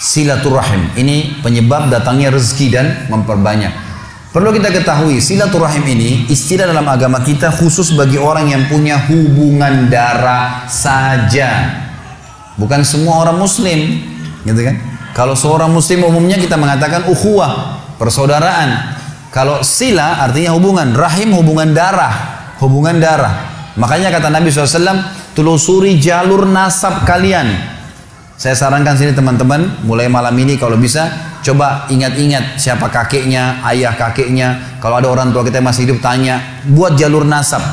silaturahim. Ini penyebab datangnya rezeki dan memperbanyak. Perlu kita ketahui silaturahim ini istilah dalam agama kita khusus bagi orang yang punya hubungan darah saja. Bukan semua orang muslim, gitu kan? Kalau seorang muslim umumnya kita mengatakan ukhuwah, persaudaraan. Kalau sila artinya hubungan, rahim hubungan darah, hubungan darah. Makanya kata Nabi SAW, telusuri jalur nasab kalian. Saya sarankan sini teman-teman, mulai malam ini kalau bisa, coba ingat-ingat siapa kakeknya, ayah kakeknya. Kalau ada orang tua kita yang masih hidup, tanya, buat jalur nasab.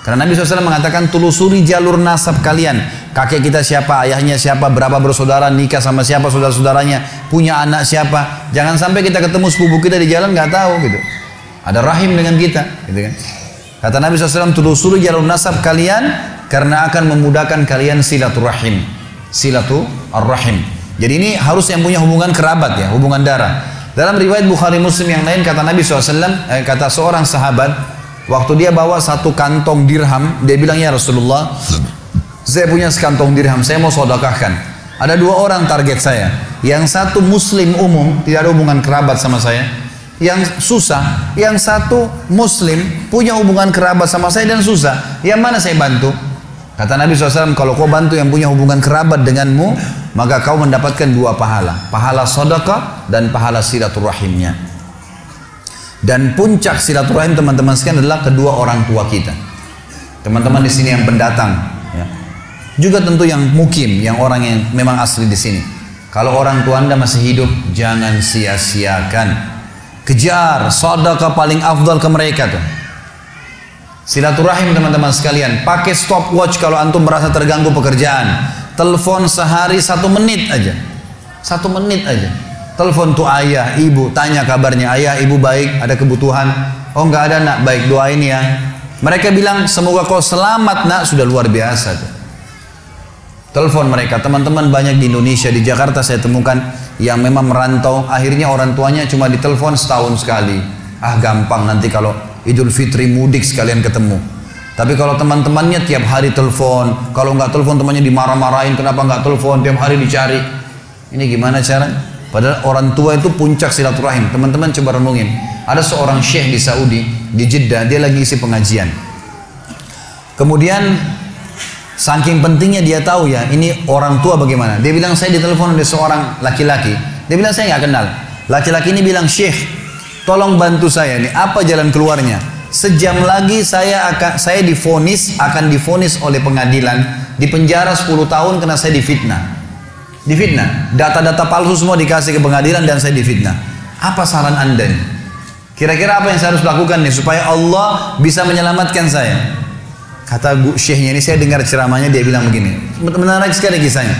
Karena Nabi SAW mengatakan, telusuri jalur nasab kalian. Kakek kita siapa, ayahnya siapa, berapa bersaudara, nikah sama siapa, saudara-saudaranya, punya anak siapa. Jangan sampai kita ketemu sepupu kita di jalan, nggak tahu gitu. Ada rahim dengan kita, gitu kan. Kata Nabi SAW, telusuri jalur nasab kalian, karena akan memudahkan kalian silaturahim silatu ar-rahim. Jadi ini harus yang punya hubungan kerabat ya, hubungan darah. Dalam riwayat Bukhari Muslim yang lain kata Nabi SAW, eh, kata seorang sahabat, waktu dia bawa satu kantong dirham, dia bilang ya Rasulullah, saya punya sekantong dirham, saya mau sodakahkan. Ada dua orang target saya. Yang satu muslim umum, tidak ada hubungan kerabat sama saya. Yang susah, yang satu muslim punya hubungan kerabat sama saya dan susah. Yang mana saya bantu? Kata Nabi SAW, kalau kau bantu yang punya hubungan kerabat denganmu, maka kau mendapatkan dua pahala. Pahala sodaka dan pahala silaturahimnya. Dan puncak silaturahim teman-teman sekalian adalah kedua orang tua kita. Teman-teman di sini yang pendatang, ya. juga tentu yang mukim, yang orang yang memang asli di sini. Kalau orang tua anda masih hidup, jangan sia-siakan. Kejar sodaka paling afdal ke mereka tuh. Silaturahim teman-teman sekalian. Pakai stopwatch kalau antum merasa terganggu pekerjaan. Telepon sehari satu menit aja. Satu menit aja. Telepon tuh ayah, ibu, tanya kabarnya. Ayah, ibu baik, ada kebutuhan. Oh nggak ada nak, baik doain ya. Mereka bilang semoga kau selamat nak, sudah luar biasa. Telepon mereka, teman-teman banyak di Indonesia, di Jakarta saya temukan yang memang merantau, akhirnya orang tuanya cuma ditelepon setahun sekali. Ah gampang nanti kalau Idul Fitri mudik sekalian ketemu. Tapi kalau teman-temannya tiap hari telepon, kalau nggak telepon temannya dimarah-marahin, kenapa nggak telepon, tiap hari dicari. Ini gimana cara? Padahal orang tua itu puncak silaturahim. Teman-teman coba renungin. Ada seorang syekh di Saudi, di Jeddah, dia lagi isi pengajian. Kemudian saking pentingnya dia tahu ya, ini orang tua bagaimana. Dia bilang saya ditelepon oleh seorang laki-laki. Dia bilang saya nggak kenal. Laki-laki ini bilang syekh, Tolong bantu saya nih, apa jalan keluarnya? Sejam lagi saya akan saya difonis akan difonis oleh pengadilan di penjara 10 tahun karena saya difitnah. Difitnah. Data-data palsu semua dikasih ke pengadilan dan saya difitnah. Apa saran Anda nih? Kira-kira apa yang saya harus lakukan nih supaya Allah bisa menyelamatkan saya? Kata Bu Syekhnya ini saya dengar ceramahnya dia bilang begini. Menarik sekali kisahnya.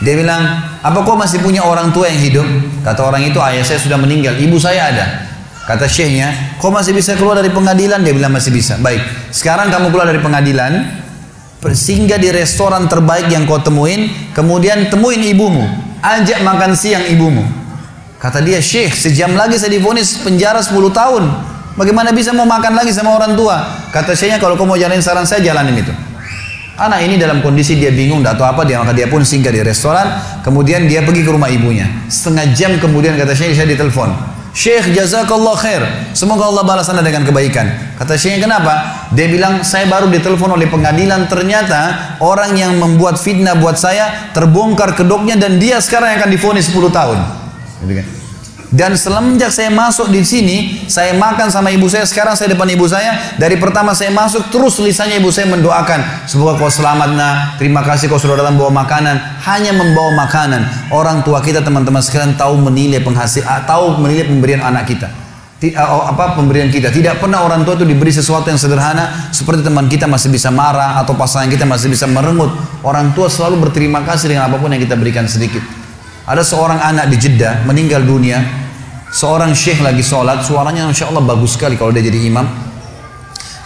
Dia bilang, apa kau masih punya orang tua yang hidup? Kata orang itu, ayah saya sudah meninggal, ibu saya ada. Kata syekhnya, kau masih bisa keluar dari pengadilan? Dia bilang masih bisa. Baik, sekarang kamu keluar dari pengadilan, singgah di restoran terbaik yang kau temuin, kemudian temuin ibumu, ajak makan siang ibumu. Kata dia, Syekh, sejam lagi saya divonis penjara 10 tahun. Bagaimana bisa mau makan lagi sama orang tua? Kata syekhnya, kalau kau mau jalanin saran saya, jalanin itu. Anak ini dalam kondisi dia bingung, tahu apa dia, maka dia pun singgah di restoran. Kemudian dia pergi ke rumah ibunya. Setengah jam kemudian kata syekh saya ditelepon. Syekh jazakallah khair. Semoga Allah balas anda dengan kebaikan. Kata Syekh kenapa? Dia bilang saya baru ditelepon oleh pengadilan ternyata orang yang membuat fitnah buat saya terbongkar kedoknya dan dia sekarang akan difonis 10 tahun. Dan semenjak saya masuk di sini, saya makan sama ibu saya. Sekarang saya depan ibu saya. Dari pertama saya masuk, terus lisannya ibu saya mendoakan. Semoga kau selamat nak. Terima kasih kau sudah datang bawa makanan. Hanya membawa makanan. Orang tua kita teman-teman sekalian tahu menilai penghasil, ah, tahu menilai pemberian anak kita. Ah, oh, apa pemberian kita tidak pernah orang tua itu diberi sesuatu yang sederhana seperti teman kita masih bisa marah atau pasangan kita masih bisa merengut orang tua selalu berterima kasih dengan apa pun yang kita berikan sedikit ada seorang anak di Jeddah meninggal dunia Seorang syekh lagi sholat, suaranya Insya Allah bagus sekali kalau dia jadi imam.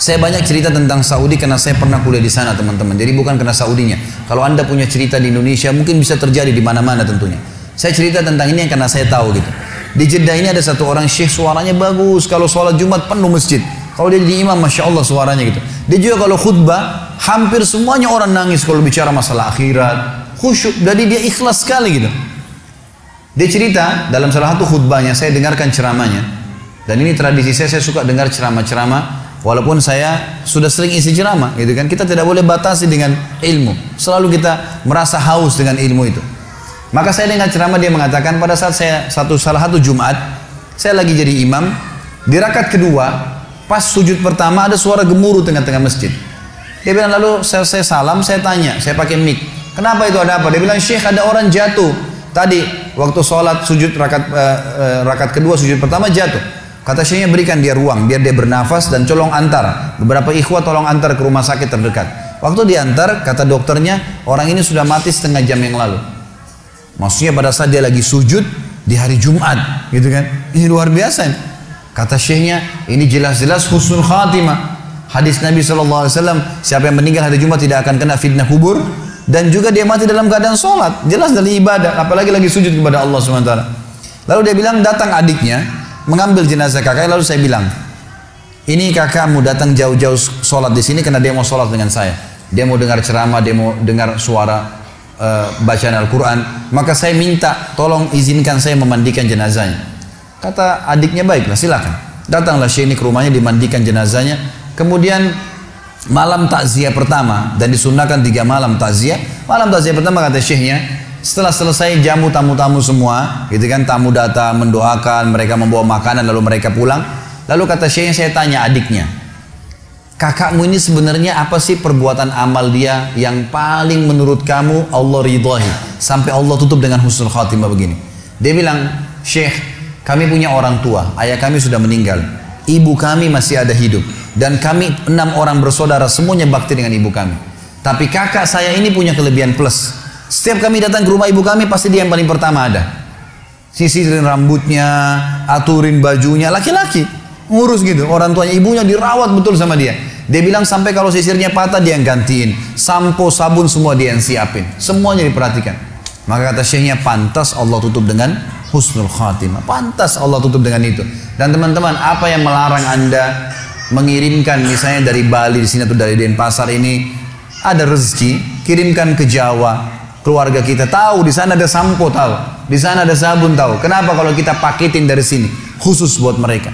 Saya banyak cerita tentang Saudi karena saya pernah kuliah di sana teman-teman. Jadi bukan karena Saudinya. Kalau anda punya cerita di Indonesia mungkin bisa terjadi di mana-mana tentunya. Saya cerita tentang ini yang karena saya tahu gitu. Di Jeddah ini ada satu orang syekh suaranya bagus. Kalau sholat Jumat penuh masjid. Kalau dia jadi imam, masya Allah suaranya gitu. Dia juga kalau khutbah, hampir semuanya orang nangis kalau bicara masalah akhirat, khusyuk. Jadi dia ikhlas sekali gitu. Dia cerita dalam salah satu khutbahnya, saya dengarkan ceramahnya. Dan ini tradisi saya, saya suka dengar ceramah-ceramah Walaupun saya sudah sering isi ceramah, gitu kan? Kita tidak boleh batasi dengan ilmu. Selalu kita merasa haus dengan ilmu itu. Maka saya dengar ceramah dia mengatakan pada saat saya satu salah satu Jumat, saya lagi jadi imam, di rakaat kedua, pas sujud pertama ada suara gemuruh tengah-tengah masjid. Dia bilang lalu saya, saya salam, saya tanya, saya pakai mic. Kenapa itu ada apa? Dia bilang Syekh ada orang jatuh. Tadi waktu sholat sujud rakaat uh, uh, rakaat kedua sujud pertama jatuh. Kata syekhnya berikan dia ruang biar dia bernafas dan colong antar. Beberapa ikhwah tolong antar ke rumah sakit terdekat. Waktu diantar, kata dokternya, orang ini sudah mati setengah jam yang lalu. Maksudnya pada saat dia lagi sujud di hari Jumat, gitu kan? Ini luar biasa. Kata syekhnya, ini jelas-jelas husnul khatimah. Hadis Nabi SAW, siapa yang meninggal hari Jumat tidak akan kena fitnah kubur. Dan juga dia mati dalam keadaan sholat. Jelas dari ibadah, apalagi lagi sujud kepada Allah SWT. Lalu dia bilang, datang adiknya, mengambil jenazah kakak lalu saya bilang ini kakakmu datang jauh-jauh sholat di sini karena dia mau sholat dengan saya. Dia mau dengar ceramah dia mau dengar suara uh, bacaan Al-Quran. Maka saya minta tolong izinkan saya memandikan jenazahnya. Kata adiknya baiklah silakan. Datanglah Syekh ini ke rumahnya dimandikan jenazahnya. Kemudian malam takziah pertama dan disunahkan tiga malam takziah malam takziah pertama kata Syekhnya setelah selesai jamu tamu-tamu semua, gitu kan, tamu datang mendoakan, mereka membawa makanan lalu mereka pulang. Lalu kata Syekh saya tanya adiknya, kakakmu ini sebenarnya apa sih perbuatan amal dia yang paling menurut kamu Allah ridhahi sampai Allah tutup dengan husnul khatimah begini. Dia bilang, Syekh, kami punya orang tua, ayah kami sudah meninggal, ibu kami masih ada hidup, dan kami enam orang bersaudara semuanya bakti dengan ibu kami. Tapi kakak saya ini punya kelebihan plus. Setiap kami datang ke rumah ibu kami pasti dia yang paling pertama ada. Sisirin rambutnya, aturin bajunya, laki-laki. Ngurus gitu, orang tuanya ibunya dirawat betul sama dia. Dia bilang sampai kalau sisirnya patah dia yang gantiin. Sampo, sabun semua dia yang siapin. Semuanya diperhatikan. Maka kata syekhnya pantas Allah tutup dengan husnul khatimah. Pantas Allah tutup dengan itu. Dan teman-teman, apa yang melarang Anda mengirimkan misalnya dari Bali di sini atau dari Denpasar ini ada rezeki, kirimkan ke Jawa, keluarga kita tahu di sana ada sampo tahu di sana ada sabun tahu. Kenapa kalau kita paketin dari sini? Khusus buat mereka.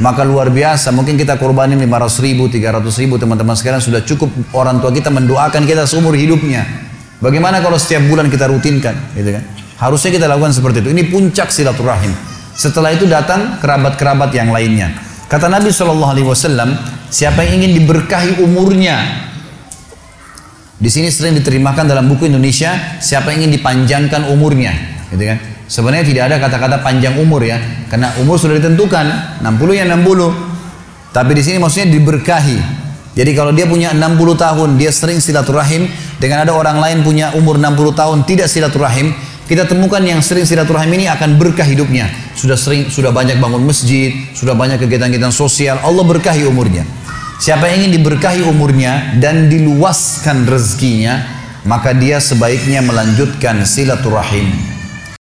Maka luar biasa mungkin kita korbanin 500 ribu 300 ribu teman-teman sekarang sudah cukup orang tua kita mendoakan kita seumur hidupnya. Bagaimana kalau setiap bulan kita rutinkan gitu kan? Harusnya kita lakukan seperti itu. Ini puncak silaturahim. Setelah itu datang kerabat-kerabat yang lainnya kata Nabi saw siapa yang ingin diberkahi umurnya di sini sering diterimakan dalam buku Indonesia siapa yang ingin dipanjangkan umurnya, gitu kan? Sebenarnya tidak ada kata-kata panjang umur ya, karena umur sudah ditentukan 60 ya 60. Tapi di sini maksudnya diberkahi. Jadi kalau dia punya 60 tahun, dia sering silaturahim dengan ada orang lain punya umur 60 tahun tidak silaturahim, kita temukan yang sering silaturahim ini akan berkah hidupnya. Sudah sering sudah banyak bangun masjid, sudah banyak kegiatan-kegiatan sosial, Allah berkahi umurnya. Siapa yang ingin diberkahi umurnya dan diluaskan rezekinya, maka dia sebaiknya melanjutkan silaturahim.